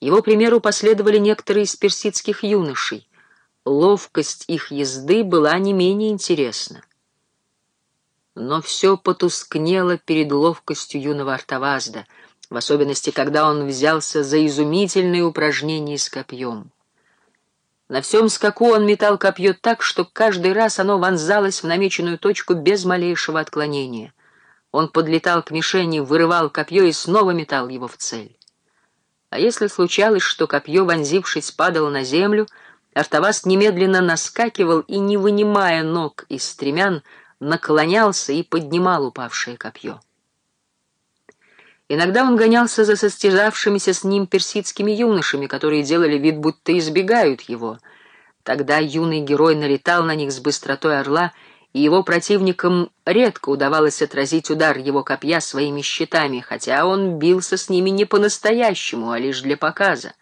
Его примеру последовали некоторые из персидских юношей. Ловкость их езды была не менее интересна. Но все потускнело перед ловкостью юного Артавазда, в особенности, когда он взялся за изумительные упражнения с копьем. На всем скаку он метал копье так, что каждый раз оно вонзалось в намеченную точку без малейшего отклонения. Он подлетал к мишени, вырывал копье и снова метал его в цель. А если случалось, что копье, вонзившись, падало на землю, Артаваст немедленно наскакивал и, не вынимая ног из стремян, наклонялся и поднимал упавшее копье. Иногда он гонялся за состязавшимися с ним персидскими юношами, которые делали вид, будто избегают его. Тогда юный герой налетал на них с быстротой орла и его противникам редко удавалось отразить удар его копья своими щитами, хотя он бился с ними не по-настоящему, а лишь для показа.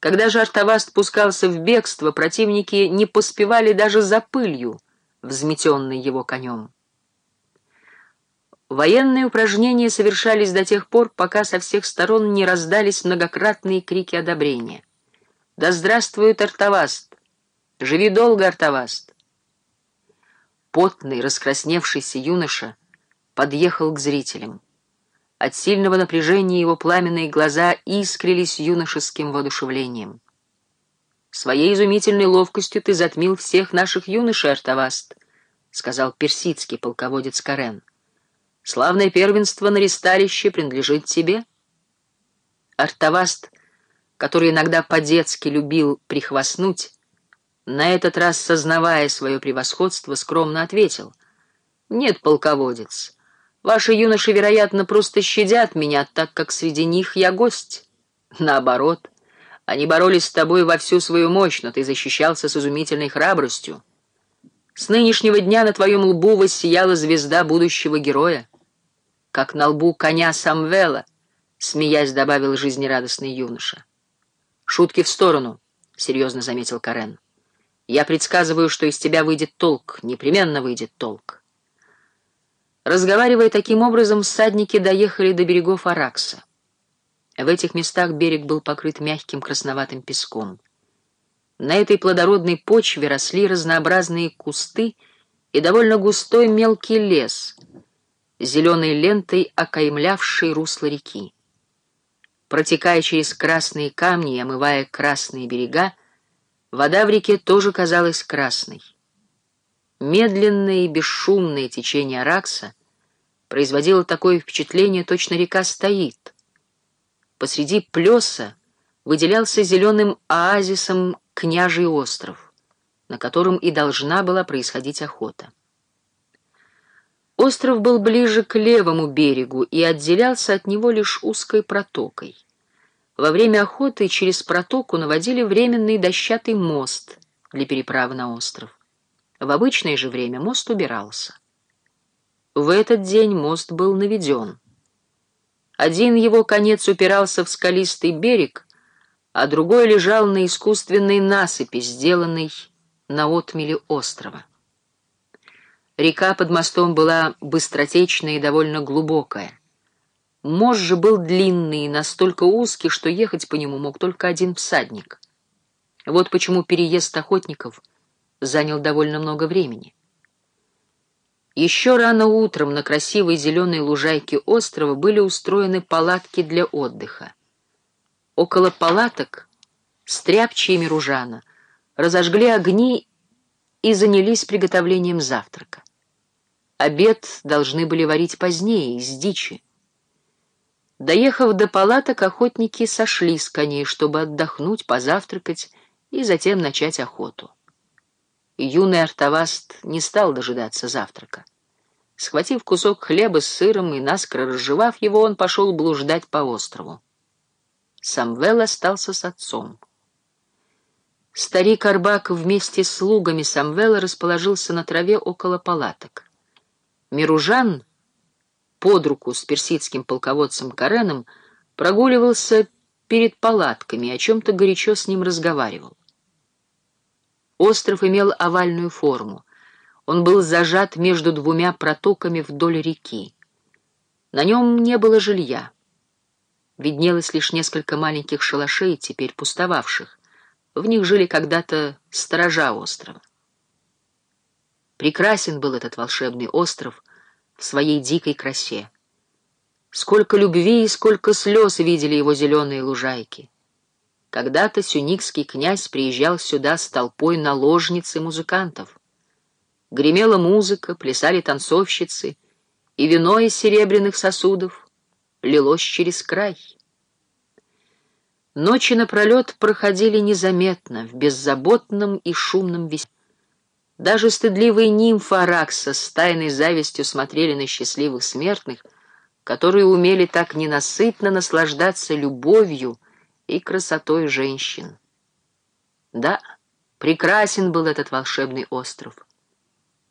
Когда же Артаваст пускался в бегство, противники не поспевали даже за пылью, взметенной его конем. Военные упражнения совершались до тех пор, пока со всех сторон не раздались многократные крики одобрения. «Да здравствует Артаваст! Живи долго, Артаваст!» Потный, раскрасневшийся юноша подъехал к зрителям. От сильного напряжения его пламенные глаза искрились юношеским воодушевлением. «Своей изумительной ловкостью ты затмил всех наших юношей, Артаваст», — сказал персидский полководец Карен. «Славное первенство на ресталище принадлежит тебе». Артаваст, который иногда по-детски любил прихвастнуть, на этот раз, сознавая свое превосходство, скромно ответил. «Нет, полководец, ваши юноши, вероятно, просто щадят меня, так как среди них я гость. Наоборот, они боролись с тобой во всю свою мощь, но ты защищался с изумительной храбростью. С нынешнего дня на твоем лбу воссияла звезда будущего героя, как на лбу коня Самвела, смеясь, добавил жизнерадостный юноша. «Шутки в сторону», — серьезно заметил Карен. Я предсказываю, что из тебя выйдет толк, непременно выйдет толк. Разговаривая таким образом, всадники доехали до берегов Аракса. В этих местах берег был покрыт мягким красноватым песком. На этой плодородной почве росли разнообразные кусты и довольно густой мелкий лес, зеленой лентой окаймлявший русло реки. Протекая через красные камни и омывая красные берега, Вода в реке тоже казалась красной. Медленное и бесшумное течение Аракса производило такое впечатление, точно река стоит. Посреди плеса выделялся зеленым оазисом княжий остров, на котором и должна была происходить охота. Остров был ближе к левому берегу и отделялся от него лишь узкой протокой. Во время охоты через протоку наводили временный дощатый мост для переправы на остров. В обычное же время мост убирался. В этот день мост был наведен. Один его конец упирался в скалистый берег, а другой лежал на искусственной насыпи, сделанной на отмеле острова. Река под мостом была быстротечная и довольно глубокая. Мост же был длинный и настолько узкий, что ехать по нему мог только один всадник. Вот почему переезд охотников занял довольно много времени. Еще рано утром на красивой зеленой лужайке острова были устроены палатки для отдыха. Около палаток стряпчие миружана разожгли огни и занялись приготовлением завтрака. Обед должны были варить позднее, из дичи. Доехав до палаток, охотники сошли с коней, чтобы отдохнуть, позавтракать и затем начать охоту. Юный артоваст не стал дожидаться завтрака. Схватив кусок хлеба с сыром и наскоро разжевав его, он пошел блуждать по острову. Самвел остался с отцом. Старик Арбак вместе с слугами Самвела расположился на траве около палаток. Миружан под руку с персидским полководцем Кареном прогуливался перед палатками и о чем-то горячо с ним разговаривал. Остров имел овальную форму. Он был зажат между двумя протоками вдоль реки. На нем не было жилья. виднелось лишь несколько маленьких шалашей, теперь пустовавших. В них жили когда-то сторожа острова. Прекрасен был этот волшебный остров в своей дикой красе. Сколько любви и сколько слез видели его зеленые лужайки. Когда-то сюникский князь приезжал сюда с толпой наложниц и музыкантов. Гремела музыка, плясали танцовщицы, и вино из серебряных сосудов лилось через край. Ночи напролет проходили незаметно, в беззаботном и шумном веселье. Даже стыдливые нимфы Аракса с тайной завистью смотрели на счастливых смертных, которые умели так ненасытно наслаждаться любовью и красотой женщин. Да, прекрасен был этот волшебный остров.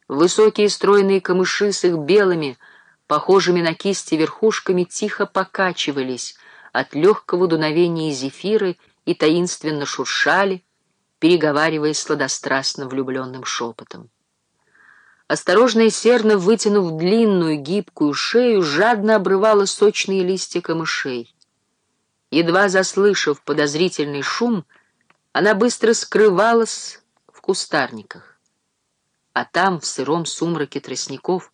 Высокие стройные камыши с их белыми, похожими на кисти верхушками, тихо покачивались от легкого дуновения зефиры и таинственно шуршали, переговариваясь сладострастно влюбленным шепотом. Осторожная серна, вытянув длинную гибкую шею, жадно обрывала сочные листья камышей. Едва заслышав подозрительный шум, она быстро скрывалась в кустарниках а там, в сыром сумраке тростников,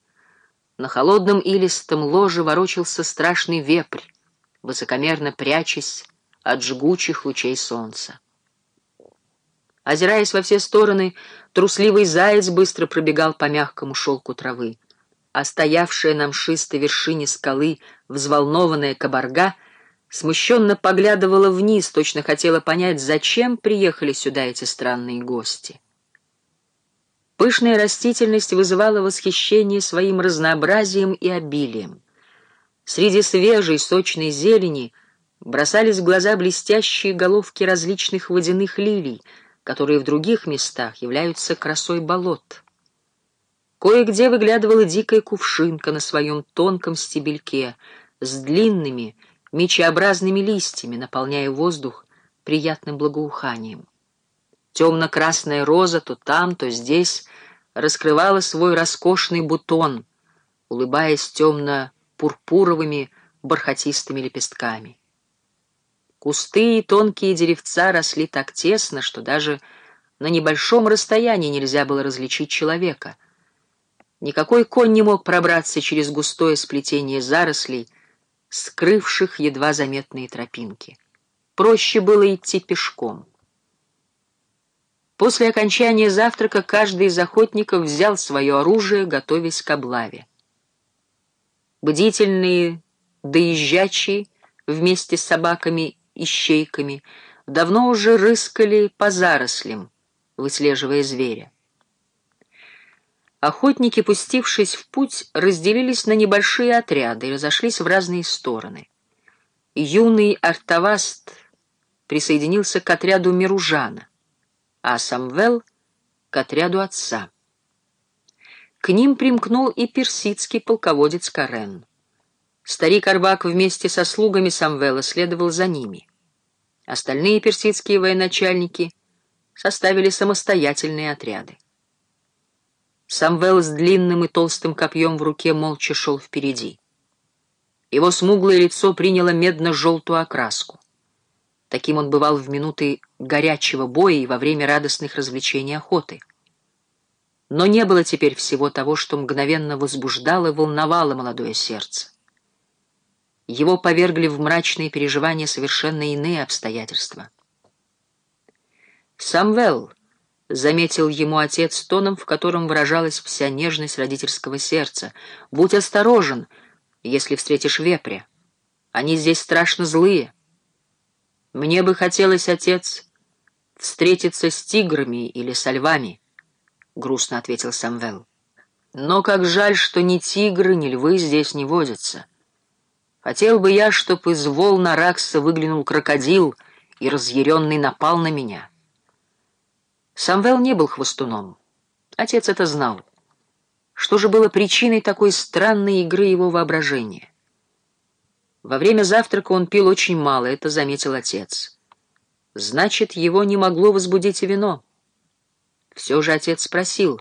на холодном илистом ложе ворочался страшный вепрь, высокомерно прячась от жгучих лучей солнца. Озираясь во все стороны, трусливый заяц быстро пробегал по мягкому шелку травы, а стоявшая на мшистой вершине скалы взволнованная кабарга смущенно поглядывала вниз, точно хотела понять, зачем приехали сюда эти странные гости. Пышная растительность вызывала восхищение своим разнообразием и обилием. Среди свежей сочной зелени бросались в глаза блестящие головки различных водяных лилий, которые в других местах являются красой болот. Кое-где выглядывала дикая кувшинка на своем тонком стебельке с длинными, мечеобразными листьями, наполняя воздух приятным благоуханием. Темно-красная роза то там, то здесь раскрывала свой роскошный бутон, улыбаясь темно-пурпуровыми бархатистыми лепестками. Кусты и тонкие деревца росли так тесно, что даже на небольшом расстоянии нельзя было различить человека. Никакой конь не мог пробраться через густое сплетение зарослей, скрывших едва заметные тропинки. Проще было идти пешком. После окончания завтрака каждый из охотников взял свое оружие, готовясь к облаве. Бдительные доезжачие вместе с собаками и щейками давно уже рыскали по зарослям, выслеживая зверя. Охотники, пустившись в путь, разделились на небольшие отряды и разошлись в разные стороны. Юный артоваст присоединился к отряду Миружана а Самвел — к отряду отца. К ним примкнул и персидский полководец Карен. Старик Арбак вместе со слугами Самвела следовал за ними. Остальные персидские военачальники составили самостоятельные отряды. Самвел с длинным и толстым копьем в руке молча шел впереди. Его смуглое лицо приняло медно-желтую окраску. Таким он бывал в минуты горячего боя и во время радостных развлечений охоты. Но не было теперь всего того, что мгновенно возбуждало и волновало молодое сердце. Его повергли в мрачные переживания совершенно иные обстоятельства. «Самвел», — заметил ему отец тоном, в котором выражалась вся нежность родительского сердца, — «будь осторожен, если встретишь вепря. Они здесь страшно злые». Мне бы хотелось, отец, встретиться с тиграми или со львами, — грустно ответил Самвел. Но как жаль, что ни тигры, ни львы здесь не водятся. Хотел бы я, чтоб из волн Аракса выглянул крокодил и разъяренный напал на меня. Самвел не был хвостуном. Отец это знал. Что же было причиной такой странной игры его воображения? Во время завтрака он пил очень мало, это заметил отец. Значит, его не могло возбудить вино. Все же отец спросил,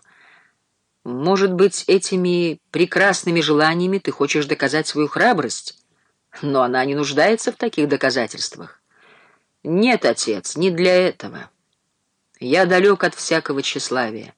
«Может быть, этими прекрасными желаниями ты хочешь доказать свою храбрость? Но она не нуждается в таких доказательствах. Нет, отец, не для этого. Я далек от всякого тщеславия.